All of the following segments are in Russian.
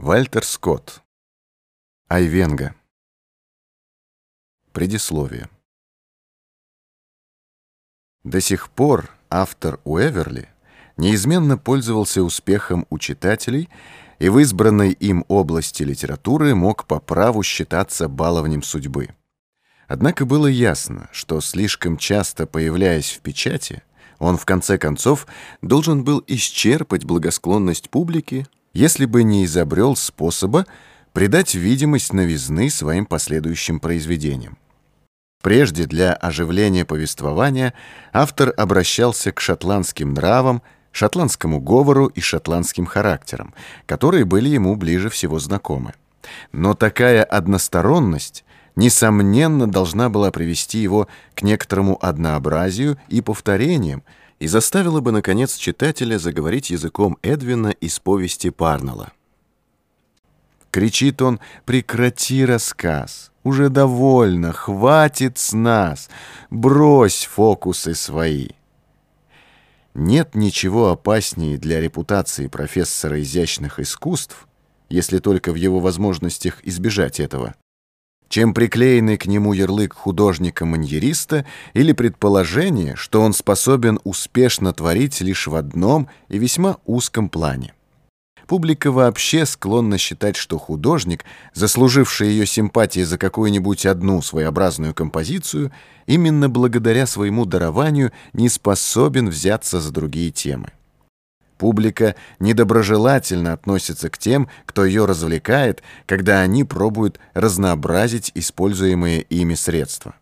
Вальтер Скотт. Айвенга. Предисловие. До сих пор автор Уэверли неизменно пользовался успехом у читателей и в избранной им области литературы мог по праву считаться баловнем судьбы. Однако было ясно, что слишком часто появляясь в печати, он в конце концов должен был исчерпать благосклонность публики если бы не изобрел способа придать видимость новизны своим последующим произведениям. Прежде для оживления повествования автор обращался к шотландским нравам, шотландскому говору и шотландским характерам, которые были ему ближе всего знакомы. Но такая односторонность, несомненно, должна была привести его к некоторому однообразию и повторениям, и заставила бы, наконец, читателя заговорить языком Эдвина из повести Парнелла. Кричит он «Прекрати рассказ! Уже довольно! Хватит с нас! Брось фокусы свои!» Нет ничего опаснее для репутации профессора изящных искусств, если только в его возможностях избежать этого, чем приклеенный к нему ярлык художника-маньериста или предположение, что он способен успешно творить лишь в одном и весьма узком плане. Публика вообще склонна считать, что художник, заслуживший ее симпатии за какую-нибудь одну своеобразную композицию, именно благодаря своему дарованию не способен взяться за другие темы. Публика недоброжелательно относится к тем, кто ее развлекает, когда они пробуют разнообразить используемые ими средства.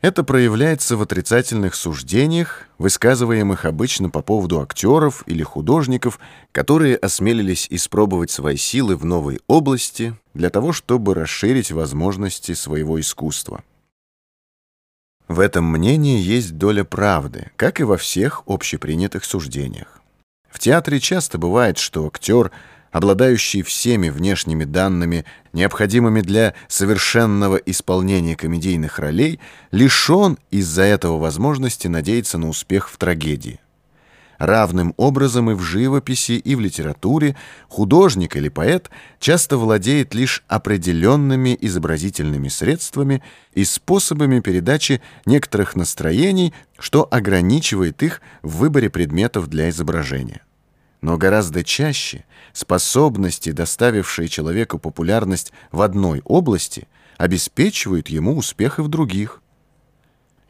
Это проявляется в отрицательных суждениях, высказываемых обычно по поводу актеров или художников, которые осмелились испробовать свои силы в новой области для того, чтобы расширить возможности своего искусства. В этом мнении есть доля правды, как и во всех общепринятых суждениях. В театре часто бывает, что актер, обладающий всеми внешними данными, необходимыми для совершенного исполнения комедийных ролей, лишен из-за этого возможности надеяться на успех в трагедии. Равным образом и в живописи, и в литературе художник или поэт часто владеет лишь определенными изобразительными средствами и способами передачи некоторых настроений, что ограничивает их в выборе предметов для изображения. Но гораздо чаще способности, доставившие человеку популярность в одной области, обеспечивают ему успех и в других –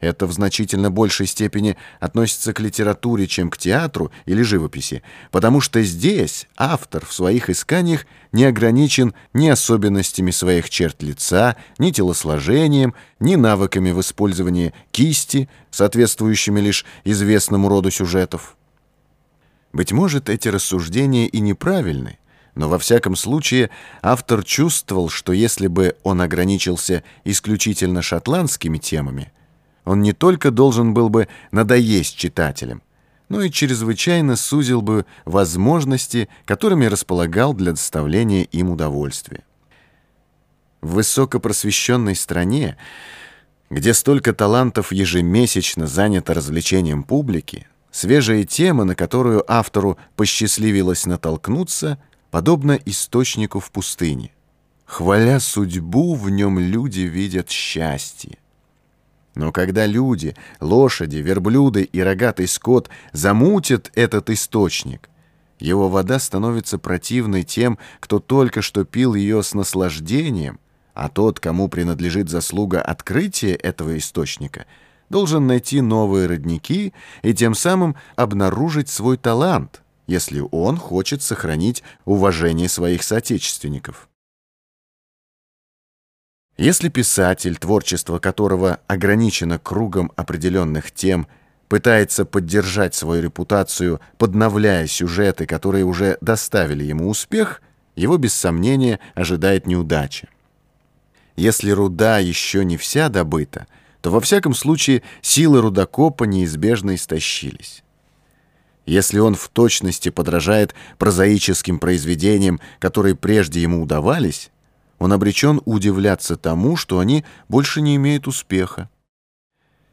это в значительно большей степени относится к литературе, чем к театру или живописи, потому что здесь автор в своих исканиях не ограничен ни особенностями своих черт лица, ни телосложением, ни навыками в использовании кисти, соответствующими лишь известному роду сюжетов. Быть может, эти рассуждения и неправильны, но во всяком случае автор чувствовал, что если бы он ограничился исключительно шотландскими темами, он не только должен был бы надоесть читателям, но и чрезвычайно сузил бы возможности, которыми располагал для доставления им удовольствия. В высокопросвещенной стране, где столько талантов ежемесячно занято развлечением публики, свежая тема, на которую автору посчастливилось натолкнуться, подобна источнику в пустыне. Хваля судьбу, в нем люди видят счастье. Но когда люди, лошади, верблюды и рогатый скот замутят этот источник, его вода становится противной тем, кто только что пил ее с наслаждением, а тот, кому принадлежит заслуга открытия этого источника, должен найти новые родники и тем самым обнаружить свой талант, если он хочет сохранить уважение своих соотечественников. Если писатель, творчество которого ограничено кругом определенных тем, пытается поддержать свою репутацию, подновляя сюжеты, которые уже доставили ему успех, его без сомнения ожидает неудача. Если руда еще не вся добыта, то во всяком случае силы рудокопа неизбежно истощились. Если он в точности подражает прозаическим произведениям, которые прежде ему удавались, он обречен удивляться тому, что они больше не имеют успеха.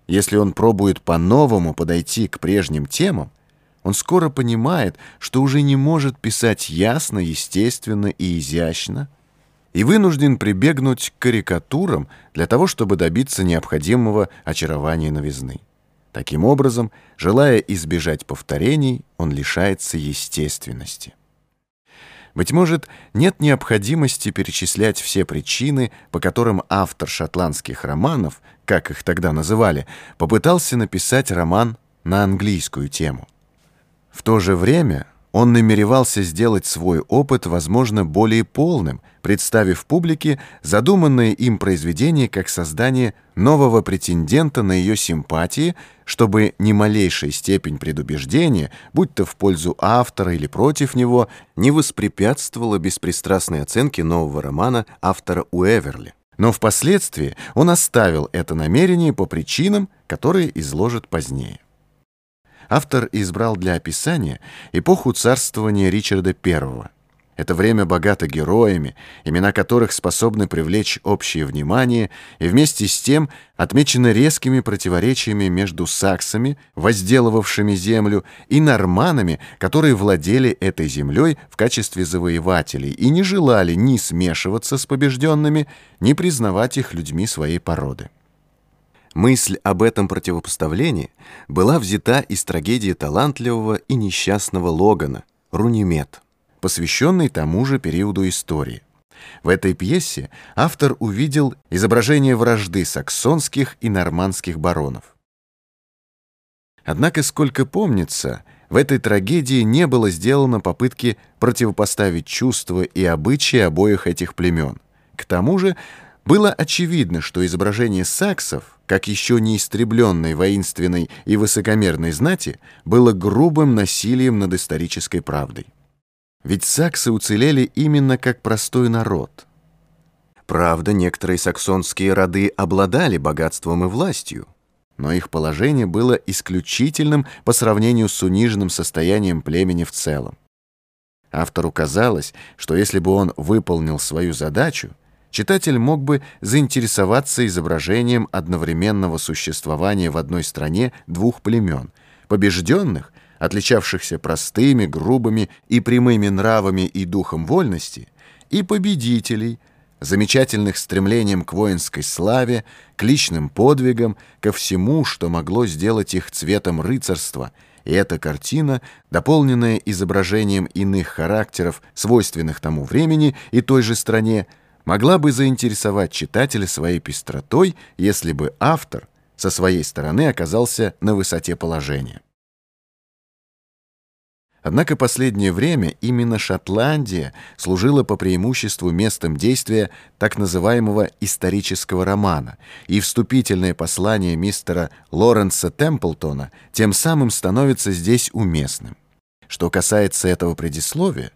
Если он пробует по-новому подойти к прежним темам, он скоро понимает, что уже не может писать ясно, естественно и изящно, и вынужден прибегнуть к карикатурам для того, чтобы добиться необходимого очарования новизны. Таким образом, желая избежать повторений, он лишается естественности. Быть может, нет необходимости перечислять все причины, по которым автор шотландских романов, как их тогда называли, попытался написать роман на английскую тему. В то же время он намеревался сделать свой опыт, возможно, более полным, представив публике задуманное им произведение как создание нового претендента на ее симпатии, чтобы ни малейшая степень предубеждения, будь то в пользу автора или против него, не воспрепятствовала беспристрастной оценке нового романа автора Уэверли. Но впоследствии он оставил это намерение по причинам, которые изложит позднее автор избрал для описания эпоху царствования Ричарда I. Это время богато героями, имена которых способны привлечь общее внимание и вместе с тем отмечено резкими противоречиями между саксами, возделывавшими землю, и норманами, которые владели этой землей в качестве завоевателей и не желали ни смешиваться с побежденными, ни признавать их людьми своей породы. Мысль об этом противопоставлении была взята из трагедии талантливого и несчастного Логана «Рунимед», посвященной тому же периоду истории. В этой пьесе автор увидел изображение вражды саксонских и нормандских баронов. Однако, сколько помнится, в этой трагедии не было сделано попытки противопоставить чувства и обычаи обоих этих племен. К тому же было очевидно, что изображение саксов — как еще не истребленной воинственной и высокомерной знати, было грубым насилием над исторической правдой. Ведь саксы уцелели именно как простой народ. Правда, некоторые саксонские роды обладали богатством и властью, но их положение было исключительным по сравнению с униженным состоянием племени в целом. Автору казалось, что если бы он выполнил свою задачу, читатель мог бы заинтересоваться изображением одновременного существования в одной стране двух племен, побежденных, отличавшихся простыми, грубыми и прямыми нравами и духом вольности, и победителей, замечательных стремлением к воинской славе, к личным подвигам, ко всему, что могло сделать их цветом рыцарства, и эта картина, дополненная изображением иных характеров, свойственных тому времени и той же стране, могла бы заинтересовать читателя своей пестротой, если бы автор со своей стороны оказался на высоте положения. Однако последнее время именно Шотландия служила по преимуществу местом действия так называемого исторического романа, и вступительное послание мистера Лоренса Темплтона тем самым становится здесь уместным. Что касается этого предисловия,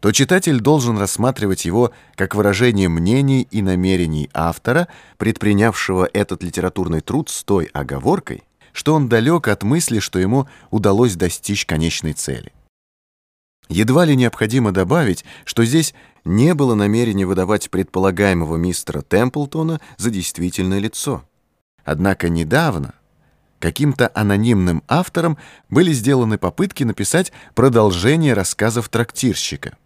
то читатель должен рассматривать его как выражение мнений и намерений автора, предпринявшего этот литературный труд с той оговоркой, что он далек от мысли, что ему удалось достичь конечной цели. Едва ли необходимо добавить, что здесь не было намерения выдавать предполагаемого мистера Темплтона за действительное лицо. Однако недавно каким-то анонимным автором были сделаны попытки написать продолжение рассказов трактирщика.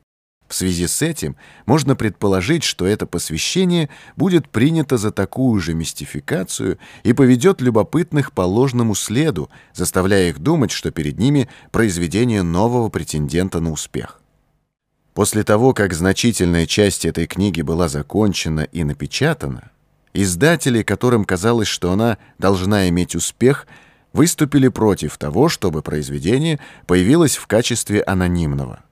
В связи с этим можно предположить, что это посвящение будет принято за такую же мистификацию и поведет любопытных по ложному следу, заставляя их думать, что перед ними произведение нового претендента на успех. После того, как значительная часть этой книги была закончена и напечатана, издатели, которым казалось, что она должна иметь успех, выступили против того, чтобы произведение появилось в качестве анонимного.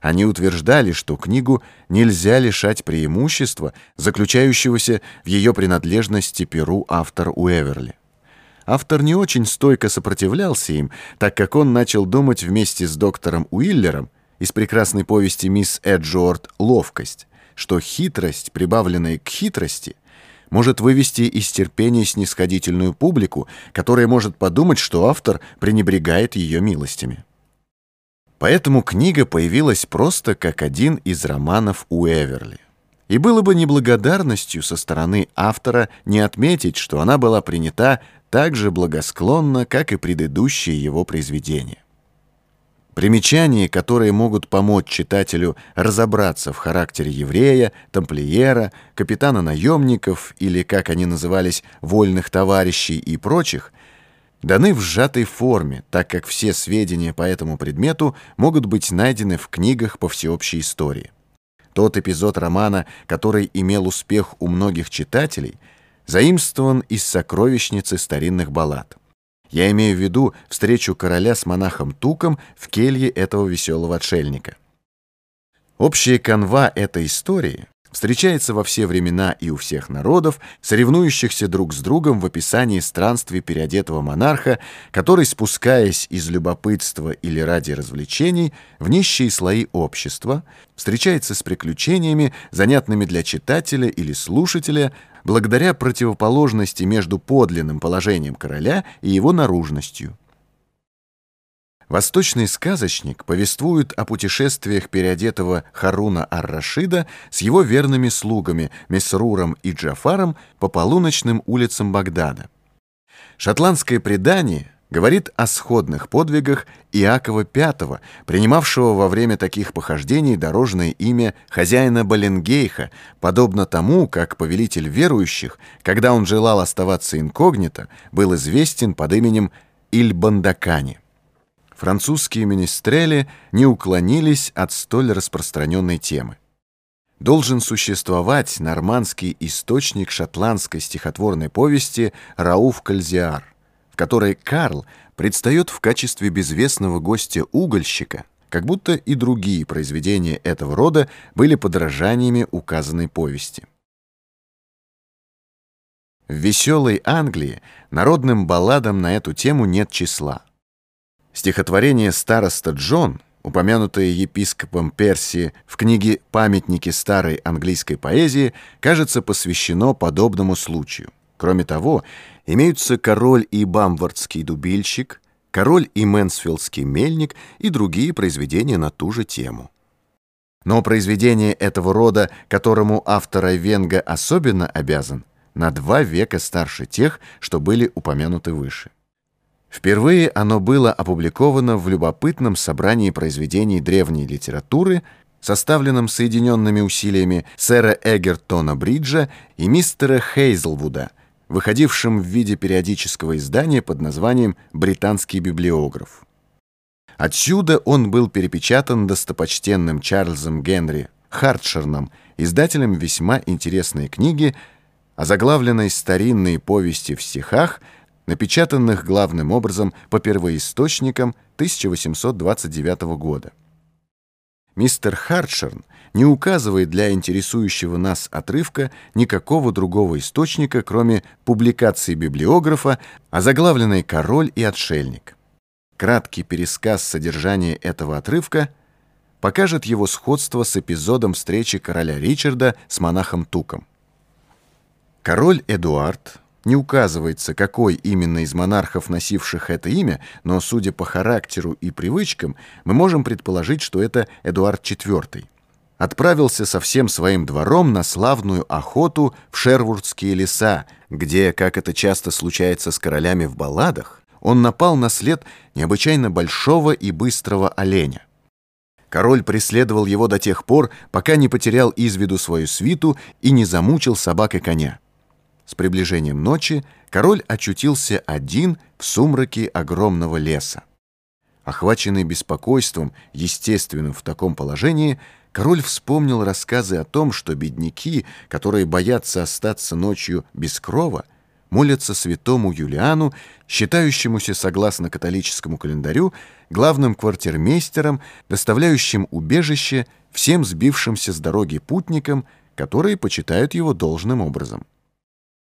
Они утверждали, что книгу нельзя лишать преимущества, заключающегося в ее принадлежности перу автор Уэверли. Автор не очень стойко сопротивлялся им, так как он начал думать вместе с доктором Уиллером из прекрасной повести «Мисс Эджуорд. Ловкость», что хитрость, прибавленная к хитрости, может вывести из терпения снисходительную публику, которая может подумать, что автор пренебрегает ее милостями. Поэтому книга появилась просто как один из романов Уэверли. И было бы неблагодарностью со стороны автора не отметить, что она была принята так же благосклонно, как и предыдущие его произведения. Примечания, которые могут помочь читателю разобраться в характере еврея, тамплиера, капитана наемников или, как они назывались, вольных товарищей и прочих, даны в сжатой форме, так как все сведения по этому предмету могут быть найдены в книгах по всеобщей истории. Тот эпизод романа, который имел успех у многих читателей, заимствован из сокровищницы старинных баллад. Я имею в виду встречу короля с монахом Туком в келье этого веселого отшельника. Общая канва этой истории встречается во все времена и у всех народов, соревнующихся друг с другом в описании странствий переодетого монарха, который, спускаясь из любопытства или ради развлечений в нищие слои общества, встречается с приключениями, занятными для читателя или слушателя, благодаря противоположности между подлинным положением короля и его наружностью. Восточный сказочник повествует о путешествиях переодетого Харуна ар-Рашида с его верными слугами Месруром и Джафаром по полуночным улицам Багдада. Шотландское предание говорит о сходных подвигах Иакова V, принимавшего во время таких похождений дорожное имя хозяина Баленгейха, подобно тому, как повелитель верующих, когда он желал оставаться инкогнито, был известен под именем Ильбандакани. Французские министрели не уклонились от столь распространенной темы. Должен существовать нормандский источник шотландской стихотворной повести «Рауф Кальзиар», которой Карл предстает в качестве безвестного гостя-угольщика, как будто и другие произведения этого рода были подражаниями указанной повести. В «Веселой Англии» народным балладам на эту тему нет числа. Стихотворение «Староста Джон», упомянутое епископом Персии в книге «Памятники старой английской поэзии», кажется посвящено подобному случаю. Кроме того, имеются король и бамвардский дубильщик, король и мэнсфилдский мельник и другие произведения на ту же тему. Но произведение этого рода, которому автор Айвенга особенно обязан, на два века старше тех, что были упомянуты выше. Впервые оно было опубликовано в любопытном собрании произведений древней литературы, составленном соединенными усилиями сэра Эгертона Бриджа и мистера Хейзлвуда – выходившим в виде периодического издания под названием «Британский библиограф». Отсюда он был перепечатан достопочтенным Чарльзом Генри Хартшерном, издателем весьма интересной книги, озаглавленной «Старинные повести в стихах», напечатанных главным образом по первоисточникам 1829 года. Мистер Хартшерн не указывает для интересующего нас отрывка никакого другого источника, кроме публикации библиографа, озаглавленной «Король и отшельник». Краткий пересказ содержания этого отрывка покажет его сходство с эпизодом встречи короля Ричарда с монахом Туком. Король Эдуард не указывается, какой именно из монархов, носивших это имя, но, судя по характеру и привычкам, мы можем предположить, что это Эдуард IV. Отправился со всем своим двором на славную охоту в Шервудские леса, где, как это часто случается с королями в балладах, он напал на след необычайно большого и быстрого оленя. Король преследовал его до тех пор, пока не потерял из виду свою свиту и не замучил собак и коня. С приближением ночи король очутился один в сумраке огромного леса. Охваченный беспокойством, естественным в таком положении, король вспомнил рассказы о том, что бедняки, которые боятся остаться ночью без крова, молятся святому Юлиану, считающемуся, согласно католическому календарю, главным квартирмейстером, доставляющим убежище всем сбившимся с дороги путникам, которые почитают его должным образом.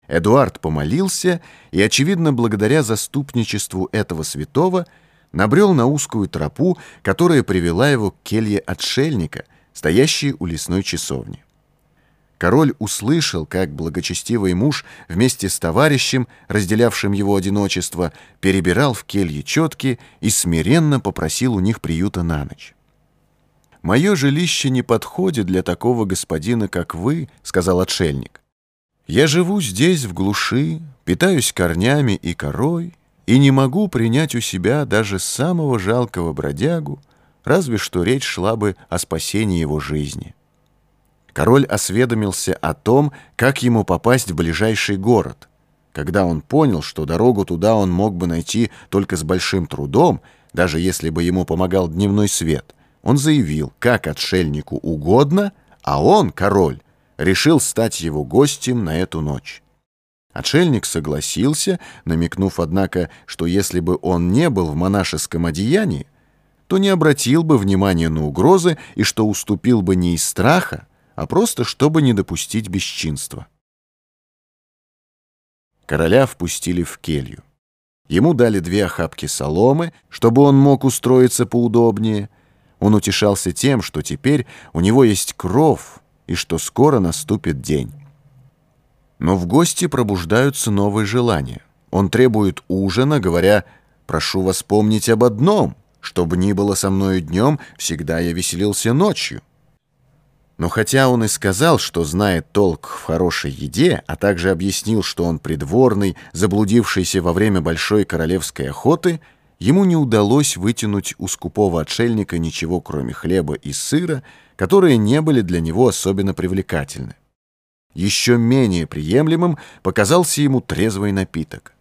Эдуард помолился и, очевидно, благодаря заступничеству этого святого, набрел на узкую тропу, которая привела его к келье отшельника, стоящей у лесной часовни. Король услышал, как благочестивый муж вместе с товарищем, разделявшим его одиночество, перебирал в келье четки и смиренно попросил у них приюта на ночь. «Мое жилище не подходит для такого господина, как вы», — сказал отшельник. Я живу здесь, в глуши, питаюсь корнями и корой, и не могу принять у себя даже самого жалкого бродягу, разве что речь шла бы о спасении его жизни. Король осведомился о том, как ему попасть в ближайший город. Когда он понял, что дорогу туда он мог бы найти только с большим трудом, даже если бы ему помогал дневной свет, он заявил, как отшельнику угодно, а он, король, решил стать его гостем на эту ночь. Отшельник согласился, намекнув, однако, что если бы он не был в монашеском одеянии, то не обратил бы внимания на угрозы и что уступил бы не из страха, а просто чтобы не допустить бесчинства. Короля впустили в келью. Ему дали две охапки соломы, чтобы он мог устроиться поудобнее. Он утешался тем, что теперь у него есть кров и что скоро наступит день. Но в гости пробуждаются новые желания. Он требует ужина, говоря «Прошу вас помнить об одном, чтобы ни было со мною днем, всегда я веселился ночью». Но хотя он и сказал, что знает толк в хорошей еде, а также объяснил, что он придворный, заблудившийся во время большой королевской охоты, ему не удалось вытянуть у скупого отшельника ничего, кроме хлеба и сыра, которые не были для него особенно привлекательны. Еще менее приемлемым показался ему трезвый напиток.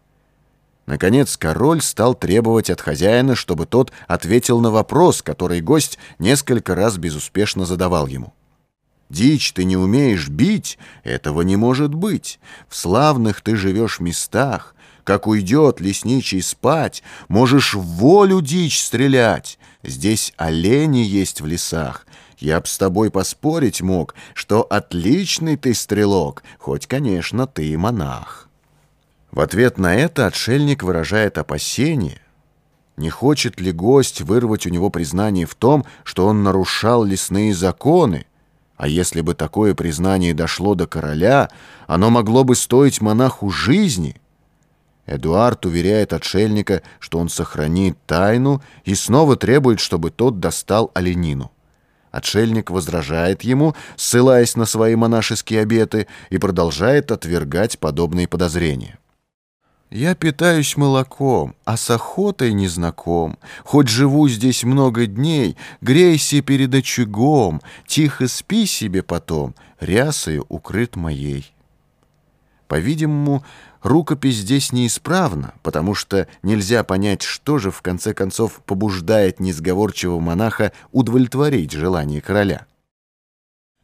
Наконец король стал требовать от хозяина, чтобы тот ответил на вопрос, который гость несколько раз безуспешно задавал ему. «Дичь ты не умеешь бить? Этого не может быть. В славных ты живешь местах. Как уйдет лесничий спать, можешь в волю дичь стрелять. Здесь олени есть в лесах, я б с тобой поспорить мог, что отличный ты стрелок, хоть, конечно, ты и монах». В ответ на это отшельник выражает опасение. Не хочет ли гость вырвать у него признание в том, что он нарушал лесные законы? А если бы такое признание дошло до короля, оно могло бы стоить монаху жизни. Эдуард уверяет отшельника, что он сохранит тайну и снова требует, чтобы тот достал оленину. Отшельник возражает ему, ссылаясь на свои монашеские обеты, и продолжает отвергать подобные подозрения. «Я питаюсь молоком, а с охотой не знаком. Хоть живу здесь много дней, грейся перед очагом, тихо спи себе потом, рясою укрыт моей». По-видимому, рукопись здесь неисправна, потому что нельзя понять, что же в конце концов побуждает несговорчивого монаха удовлетворить желание короля.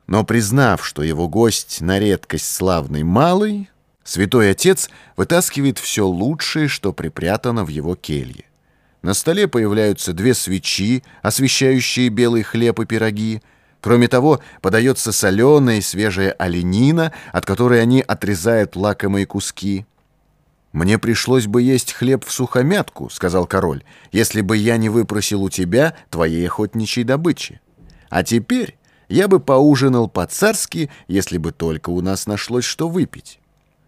Но признав, что его гость на редкость славный малый, святой отец вытаскивает все лучшее, что припрятано в его келье. На столе появляются две свечи, освещающие белый хлеб и пироги, Кроме того, подается соленая и свежая оленина, от которой они отрезают лакомые куски. «Мне пришлось бы есть хлеб в сухомятку», — сказал король, «если бы я не выпросил у тебя твоей охотничьей добычи. А теперь я бы поужинал по-царски, если бы только у нас нашлось что выпить».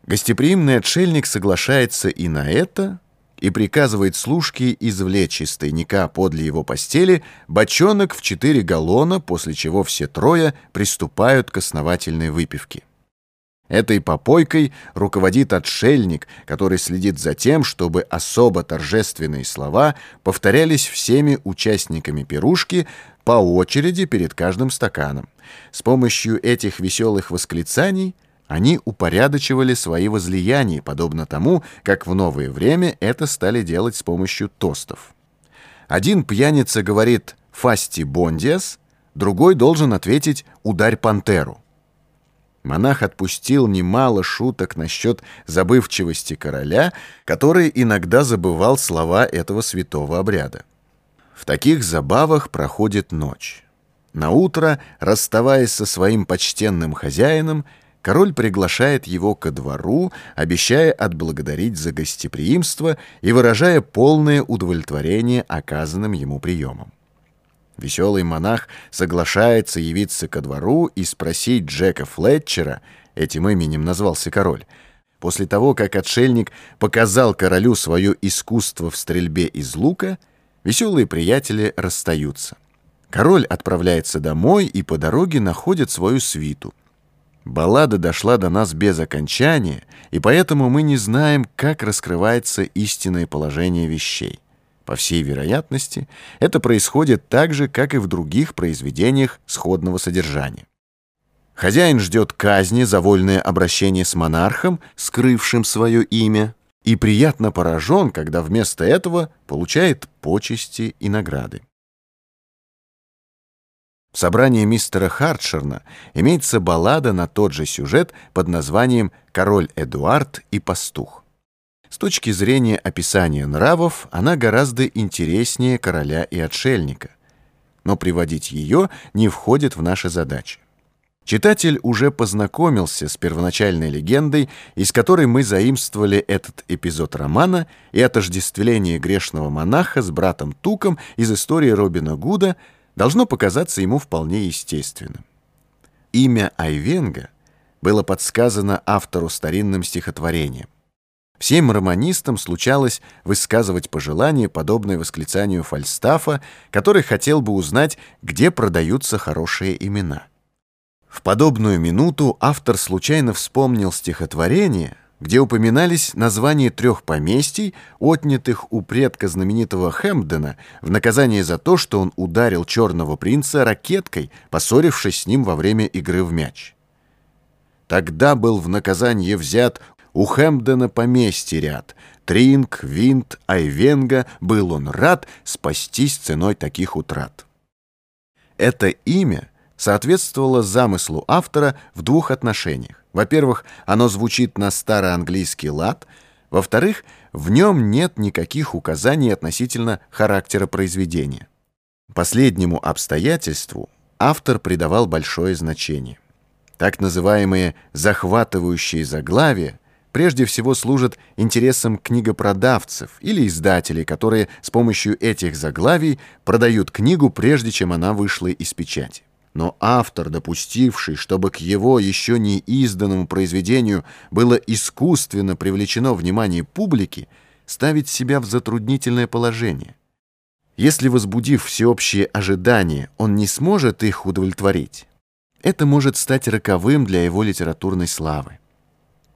Гостеприимный отшельник соглашается и на это, и приказывает служке извлечь из тайника подле его постели бочонок в четыре галлона, после чего все трое приступают к основательной выпивке. Этой попойкой руководит отшельник, который следит за тем, чтобы особо торжественные слова повторялись всеми участниками пирушки по очереди перед каждым стаканом. С помощью этих веселых восклицаний – они упорядочивали свои возлияния, подобно тому, как в новое время это стали делать с помощью тостов. Один пьяница говорит «фасти бондиас», другой должен ответить «ударь пантеру». Монах отпустил немало шуток насчет забывчивости короля, который иногда забывал слова этого святого обряда. В таких забавах проходит ночь. На утро, расставаясь со своим почтенным хозяином, Король приглашает его ко двору, обещая отблагодарить за гостеприимство и выражая полное удовлетворение оказанным ему приемом. Веселый монах соглашается явиться ко двору и спросить Джека Флетчера, этим именем назвался король, после того, как отшельник показал королю свое искусство в стрельбе из лука, веселые приятели расстаются. Король отправляется домой и по дороге находит свою свиту — Баллада дошла до нас без окончания, и поэтому мы не знаем, как раскрывается истинное положение вещей. По всей вероятности, это происходит так же, как и в других произведениях сходного содержания. Хозяин ждет казни за вольное обращение с монархом, скрывшим свое имя, и приятно поражен, когда вместо этого получает почести и награды. В собрании мистера Хартшерна имеется баллада на тот же сюжет под названием «Король Эдуард и пастух». С точки зрения описания нравов она гораздо интереснее «Короля и отшельника», но приводить ее не входит в наши задачи. Читатель уже познакомился с первоначальной легендой, из которой мы заимствовали этот эпизод романа и отождествление грешного монаха с братом Туком из истории Робина Гуда должно показаться ему вполне естественным. Имя Айвенга было подсказано автору старинным стихотворением. Всем романистам случалось высказывать пожелания, подобное восклицанию Фальстафа, который хотел бы узнать, где продаются хорошие имена. В подобную минуту автор случайно вспомнил стихотворение, где упоминались названия трех поместий, отнятых у предка знаменитого Хэмпдена в наказание за то, что он ударил черного принца ракеткой, поссорившись с ним во время игры в мяч. Тогда был в наказание взят у Хэмпдена поместье ряд. Тринг, Винт, Айвенга, был он рад спастись ценой таких утрат. Это имя соответствовало замыслу автора в двух отношениях. Во-первых, оно звучит на староанглийский лад, во-вторых, в нем нет никаких указаний относительно характера произведения. Последнему обстоятельству автор придавал большое значение. Так называемые «захватывающие заглавия» прежде всего служат интересам книгопродавцев или издателей, которые с помощью этих заглавий продают книгу, прежде чем она вышла из печати. Но автор, допустивший, чтобы к его еще не изданному произведению было искусственно привлечено внимание публики, ставит себя в затруднительное положение. Если, возбудив всеобщие ожидания, он не сможет их удовлетворить, это может стать роковым для его литературной славы.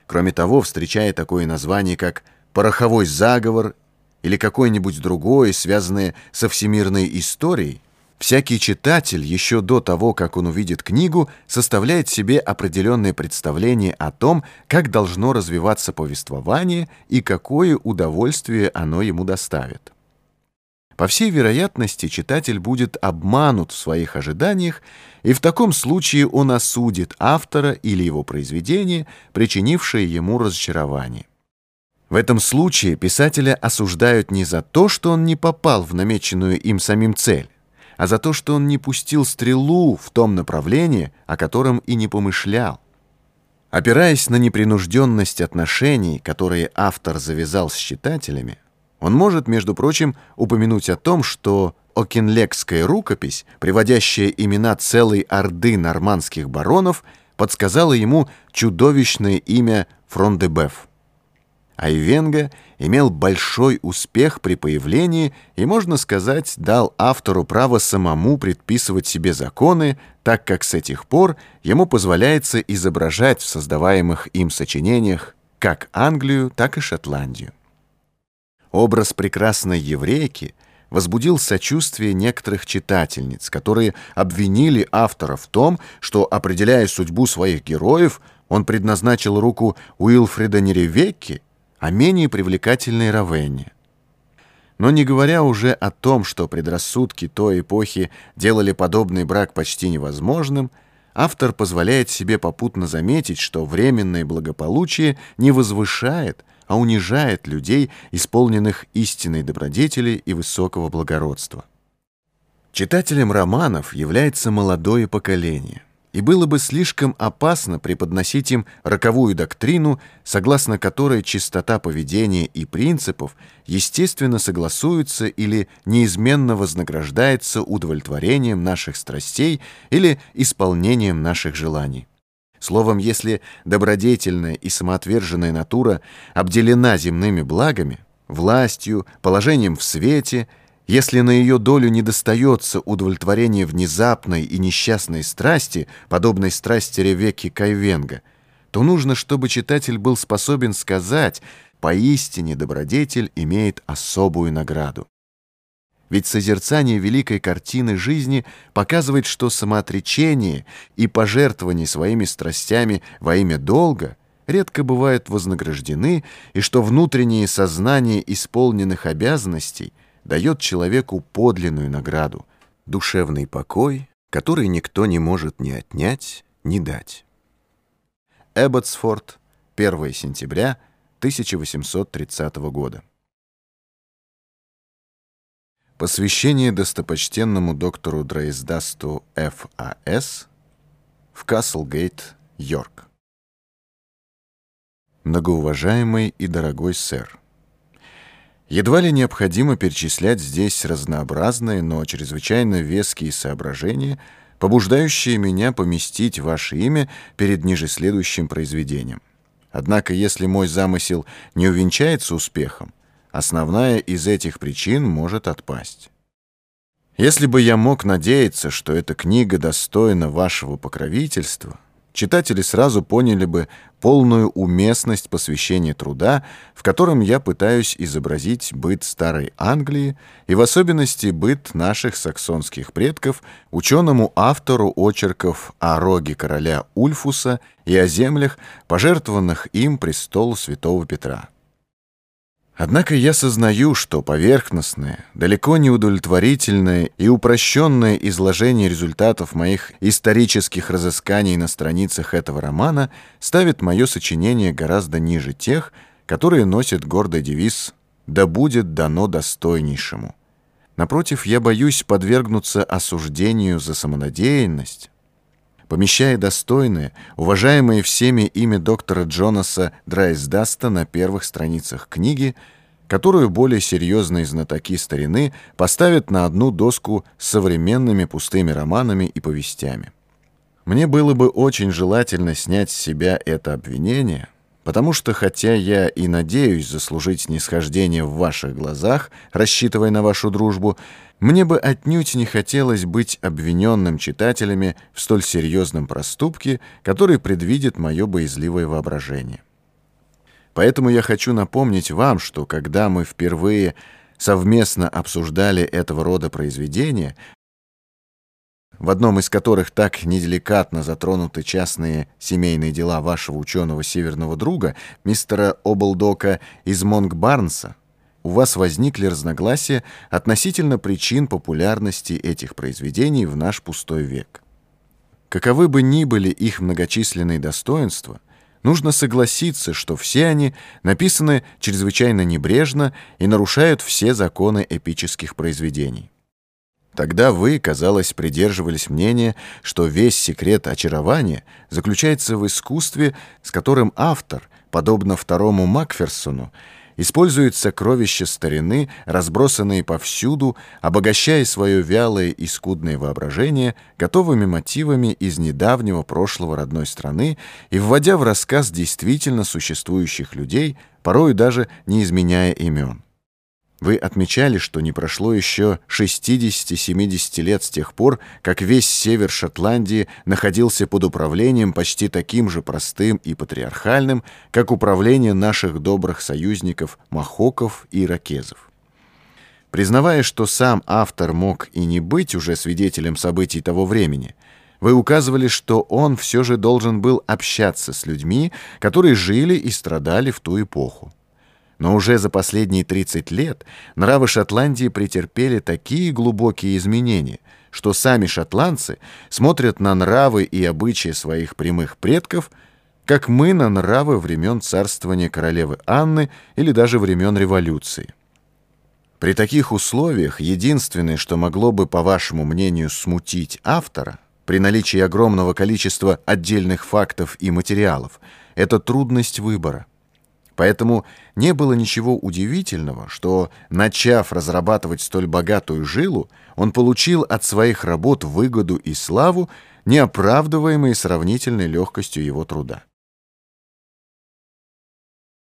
Кроме того, встречая такое название, как «пороховой заговор» или какое-нибудь другое, связанное со всемирной историей, Всякий читатель еще до того, как он увидит книгу, составляет себе определенное представление о том, как должно развиваться повествование и какое удовольствие оно ему доставит. По всей вероятности, читатель будет обманут в своих ожиданиях, и в таком случае он осудит автора или его произведение, причинившее ему разочарование. В этом случае писателя осуждают не за то, что он не попал в намеченную им самим цель, а за то, что он не пустил стрелу в том направлении, о котором и не помышлял. Опираясь на непринужденность отношений, которые автор завязал с читателями, он может, между прочим, упомянуть о том, что Окинлекская рукопись, приводящая имена целой орды нормандских баронов, подсказала ему чудовищное имя Фрондебеф. Айвенга имел большой успех при появлении и, можно сказать, дал автору право самому предписывать себе законы, так как с этих пор ему позволяется изображать в создаваемых им сочинениях как Англию, так и Шотландию. Образ прекрасной еврейки возбудил сочувствие некоторых читательниц, которые обвинили автора в том, что, определяя судьбу своих героев, он предназначил руку Уилфрида Неревекки а менее привлекательной Равенне. Но не говоря уже о том, что предрассудки той эпохи делали подобный брак почти невозможным, автор позволяет себе попутно заметить, что временное благополучие не возвышает, а унижает людей, исполненных истинной добродетели и высокого благородства. Читателем романов является молодое поколение – и было бы слишком опасно преподносить им роковую доктрину, согласно которой чистота поведения и принципов естественно согласуется или неизменно вознаграждается удовлетворением наших страстей или исполнением наших желаний. Словом, если добродетельная и самоотверженная натура обделена земными благами, властью, положением в свете – если на ее долю не достается удовлетворение внезапной и несчастной страсти, подобной страсти Ревекки Кайвенга, то нужно, чтобы читатель был способен сказать, поистине добродетель имеет особую награду. Ведь созерцание великой картины жизни показывает, что самоотречение и пожертвование своими страстями во имя долга редко бывают вознаграждены, и что внутреннее сознание исполненных обязанностей дает человеку подлинную награду — душевный покой, который никто не может ни отнять, ни дать. Эбботсфорд, 1 сентября 1830 года. Посвящение достопочтенному доктору Дрейсдасту Ф.А.С. в Каслгейт, Йорк. Многоуважаемый и дорогой сэр, едва ли необходимо перечислять здесь разнообразные, но чрезвычайно веские соображения, побуждающие меня поместить ваше имя перед ниже следующим произведением. Однако, если мой замысел не увенчается успехом, основная из этих причин может отпасть. Если бы я мог надеяться, что эта книга достойна вашего покровительства, читатели сразу поняли бы полную уместность посвящения труда, в котором я пытаюсь изобразить быт старой Англии и в особенности быт наших саксонских предков ученому автору очерков о роге короля Ульфуса и о землях, пожертвованных им престолу святого Петра. Однако я сознаю, что поверхностное, далеко не удовлетворительное и упрощенное изложение результатов моих исторических разысканий на страницах этого романа ставит мое сочинение гораздо ниже тех, которые носят гордый девиз «Да будет дано достойнейшему». Напротив, я боюсь подвергнуться осуждению за самонадеянность, помещая достойное, уважаемое всеми имя доктора Джонаса Драйсдаста на первых страницах книги, которую более серьезные знатоки старины поставят на одну доску с современными пустыми романами и повестями. Мне было бы очень желательно снять с себя это обвинение, потому что, хотя я и надеюсь заслужить снисхождение в ваших глазах, рассчитывая на вашу дружбу, мне бы отнюдь не хотелось быть обвиненным читателями в столь серьезном проступке, который предвидит мое боязливое воображение. Поэтому я хочу напомнить вам, что когда мы впервые совместно обсуждали этого рода произведения, в одном из которых так неделикатно затронуты частные семейные дела вашего ученого северного друга, мистера Облдока из Монг-Барнса, у вас возникли разногласия относительно причин популярности этих произведений в наш пустой век. Каковы бы ни были их многочисленные достоинства, нужно согласиться, что все они написаны чрезвычайно небрежно и нарушают все законы эпических произведений. Тогда вы, казалось, придерживались мнения, что весь секрет очарования заключается в искусстве, с которым автор, подобно второму Макферсону, использует сокровища старины, разбросанные повсюду, обогащая свое вялое и скудное воображение готовыми мотивами из недавнего прошлого родной страны и вводя в рассказ действительно существующих людей, порою даже не изменяя имен. Вы отмечали, что не прошло еще 60-70 лет с тех пор, как весь север Шотландии находился под управлением почти таким же простым и патриархальным, как управление наших добрых союзников Махоков и Иракезов. Признавая, что сам автор мог и не быть уже свидетелем событий того времени, вы указывали, что он все же должен был общаться с людьми, которые жили и страдали в ту эпоху. Но уже за последние 30 лет нравы Шотландии претерпели такие глубокие изменения, что сами шотландцы смотрят на нравы и обычаи своих прямых предков, как мы на нравы времен царствования королевы Анны или даже времен революции. При таких условиях единственное, что могло бы, по вашему мнению, смутить автора, при наличии огромного количества отдельных фактов и материалов, это трудность выбора. Поэтому не было ничего удивительного, что, начав разрабатывать столь богатую жилу, он получил от своих работ выгоду и славу, не оправдываемые сравнительной легкостью его труда.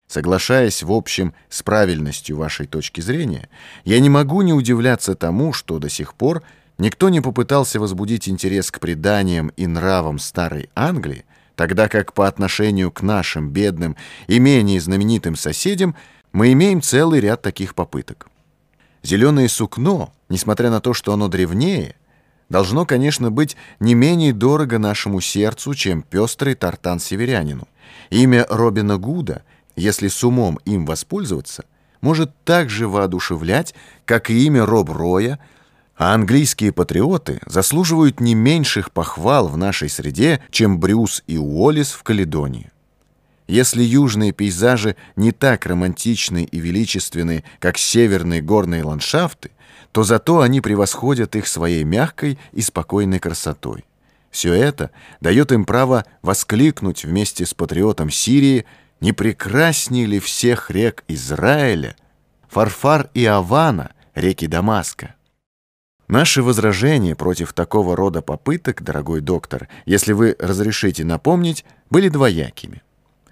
Соглашаясь в общем с правильностью вашей точки зрения, я не могу не удивляться тому, что до сих пор никто не попытался возбудить интерес к преданиям и нравам старой Англии, тогда как по отношению к нашим бедным и менее знаменитым соседям мы имеем целый ряд таких попыток. Зеленое сукно, несмотря на то, что оно древнее, должно, конечно, быть не менее дорого нашему сердцу, чем пестрый тартан северянину. Имя Робина Гуда, если с умом им воспользоваться, может так же воодушевлять, как и имя Роб Роя, а английские патриоты заслуживают не меньших похвал в нашей среде, чем Брюс и Уоллес в Каледонии. Если южные пейзажи не так романтичны и величественны, как северные горные ландшафты, то зато они превосходят их своей мягкой и спокойной красотой. Все это дает им право воскликнуть вместе с патриотом Сирии «Не прекраснее ли всех рек Израиля, Фарфар и Авана, реки Дамаска?» Наши возражения против такого рода попыток, дорогой доктор, если вы разрешите напомнить, были двоякими.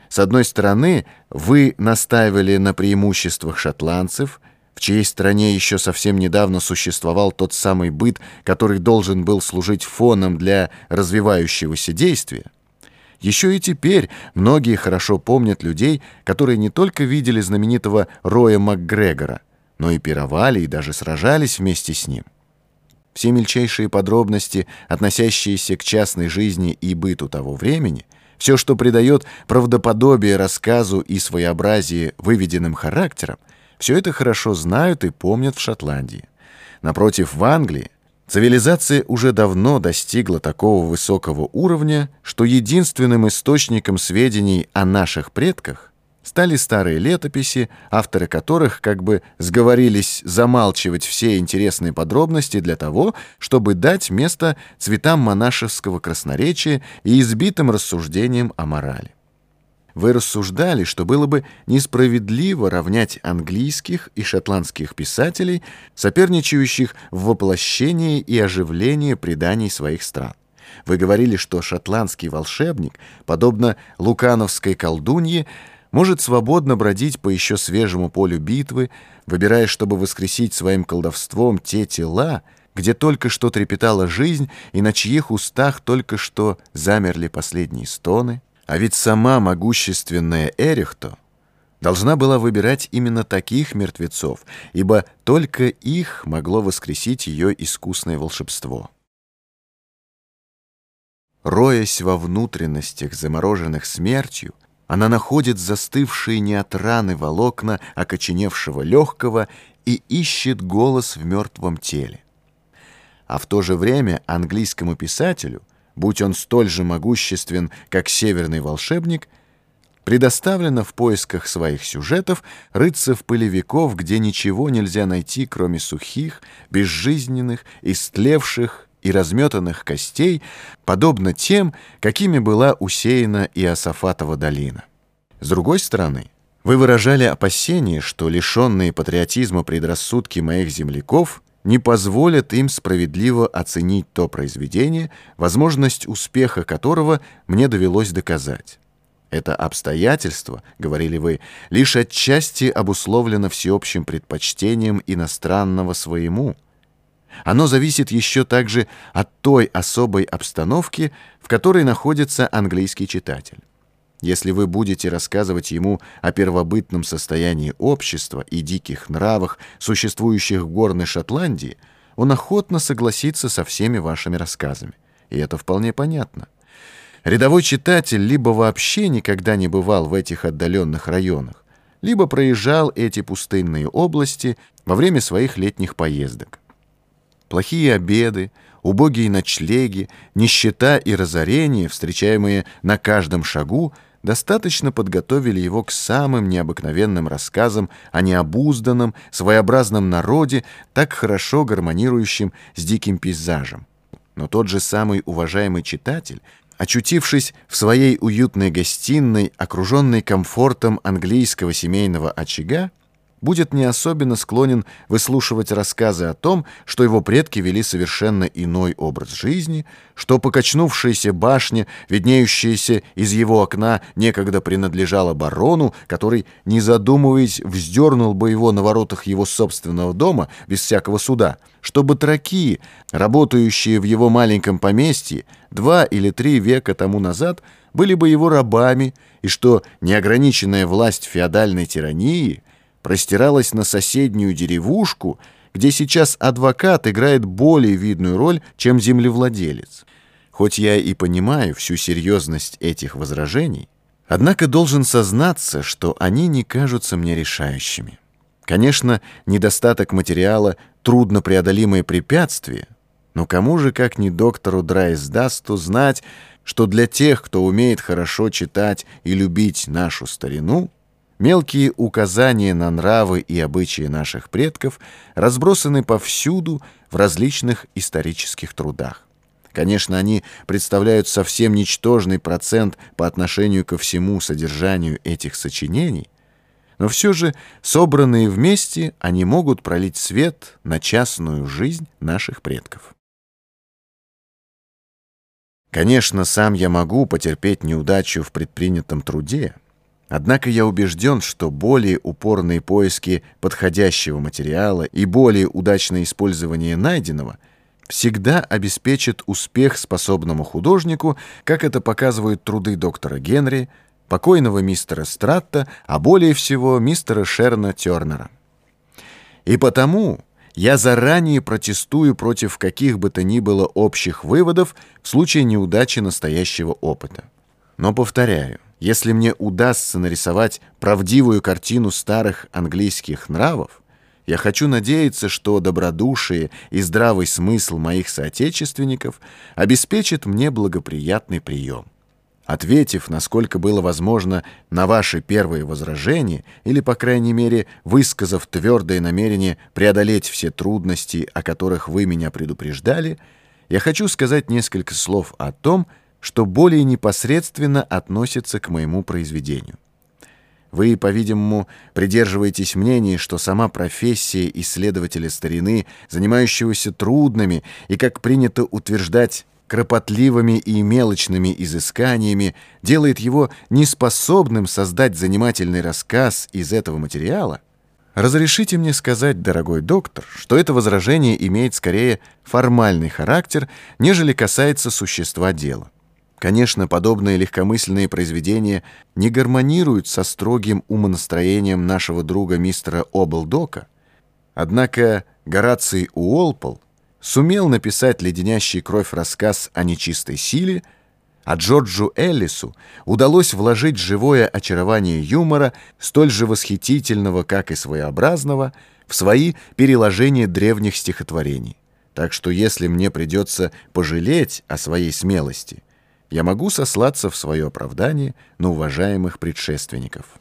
С одной стороны, вы настаивали на преимуществах шотландцев, в чьей стране еще совсем недавно существовал тот самый быт, который должен был служить фоном для развивающегося действия. Еще и теперь многие хорошо помнят людей, которые не только видели знаменитого Роя МакГрегора, но и пировали и даже сражались вместе с ним. Все мельчайшие подробности, относящиеся к частной жизни и быту того времени – все, что придает правдоподобие рассказу и своеобразие выведенным характерам, все это хорошо знают и помнят в Шотландии. Напротив, в Англии цивилизация уже давно достигла такого высокого уровня, что единственным источником сведений о наших предках стали старые летописи, авторы которых как бы сговорились замалчивать все интересные подробности для того, чтобы дать место цветам монашеского красноречия и избитым рассуждениям о морали. Вы рассуждали, что было бы несправедливо равнять английских и шотландских писателей, соперничающих в воплощении и оживлении преданий своих стран. Вы говорили, что шотландский волшебник, подобно лукановской колдунье, может свободно бродить по еще свежему полю битвы, выбирая, чтобы воскресить своим колдовством те тела, где только что трепетала жизнь и на чьих устах только что замерли последние стоны. А ведь сама могущественная Эрихто должна была выбирать именно таких мертвецов, ибо только их могло воскресить ее искусное волшебство. Роясь во внутренностях, замороженных смертью, она находит застывшие не от раны волокна окоченевшего легкого и ищет голос в мертвом теле. А в то же время английскому писателю, будь он столь же могуществен, как северный волшебник, предоставлено в поисках своих сюжетов рыться в пыли веков, где ничего нельзя найти, кроме сухих, безжизненных, истлевших и разметанных костей, подобно тем, какими была усеяна Иосафатова долина. С другой стороны, вы выражали опасение, что лишенные патриотизма предрассудки моих земляков не позволят им справедливо оценить то произведение, возможность успеха которого мне довелось доказать. Это обстоятельство, говорили вы, лишь отчасти обусловлено всеобщим предпочтением иностранного своему – оно зависит еще также от той особой обстановки, в которой находится английский читатель. Если вы будете рассказывать ему о первобытном состоянии общества и диких нравах, существующих в горной Шотландии, он охотно согласится со всеми вашими рассказами. И это вполне понятно. Рядовой читатель либо вообще никогда не бывал в этих отдаленных районах, либо проезжал эти пустынные области во время своих летних поездок. Плохие обеды, убогие ночлеги, нищета и разорение, встречаемые на каждом шагу, достаточно подготовили его к самым необыкновенным рассказам о необузданном, своеобразном народе, так хорошо гармонирующем с диким пейзажем. Но тот же самый уважаемый читатель, очутившись в своей уютной гостиной, окруженной комфортом английского семейного очага, будет не особенно склонен выслушивать рассказы о том, что его предки вели совершенно иной образ жизни, что покачнувшаяся башня, виднеющаяся из его окна, некогда принадлежала барону, который, не задумываясь, вздернул бы его на воротах его собственного дома без всякого суда, что батраки, работающие в его маленьком поместье, два или три века тому назад были бы его рабами, и что неограниченная власть феодальной тирании — простиралась на соседнюю деревушку, где сейчас адвокат играет более видную роль, чем землевладелец. Хоть я и понимаю всю серьезность этих возражений, однако должен сознаться, что они не кажутся мне решающими. Конечно, недостаток материала — труднопреодолимое препятствие, но кому же, как не доктору Драйсдасту, знать, что для тех, кто умеет хорошо читать и любить нашу старину, мелкие указания на нравы и обычаи наших предков разбросаны повсюду в различных исторических трудах. Конечно, они представляют совсем ничтожный процент по отношению ко всему содержанию этих сочинений, но все же, собранные вместе, они могут пролить свет на частную жизнь наших предков. Конечно, сам я могу потерпеть неудачу в предпринятом труде, однако я убежден, что более упорные поиски подходящего материала и более удачное использование найденного всегда обеспечат успех способному художнику, как это показывают труды доктора Генри, покойного мистера Стратта, а более всего мистера Шерна Тернера. И потому я заранее протестую против каких бы то ни было общих выводов в случае неудачи настоящего опыта. Но повторяю, если мне удастся нарисовать правдивую картину старых английских нравов, я хочу надеяться, что добродушие и здравый смысл моих соотечественников обеспечат мне благоприятный прием. Ответив, насколько было возможно, на ваши первые возражения, или, по крайней мере, высказав твердое намерение преодолеть все трудности, о которых вы меня предупреждали, я хочу сказать несколько слов о том, что более непосредственно относится к моему произведению. Вы, по-видимому, придерживаетесь мнения, что сама профессия исследователя старины, занимающегося трудными и, как принято утверждать, кропотливыми и мелочными изысканиями делает его неспособным создать занимательный рассказ из этого материала, разрешите мне сказать, дорогой доктор, что это возражение имеет скорее формальный характер, нежели касается существа дела. Конечно, подобные легкомысленные произведения не гармонируют со строгим умонастроением нашего друга мистера Облдока, однако Гораций Уолпол — сумел написать леденящий кровь рассказ о нечистой силе, а Джорджу Эллису удалось вложить живое очарование юмора, столь же восхитительного, как и своеобразного, в свои переложения древних стихотворений. Так что если мне придется пожалеть о своей смелости, я могу сослаться в свое оправдание на уважаемых предшественников».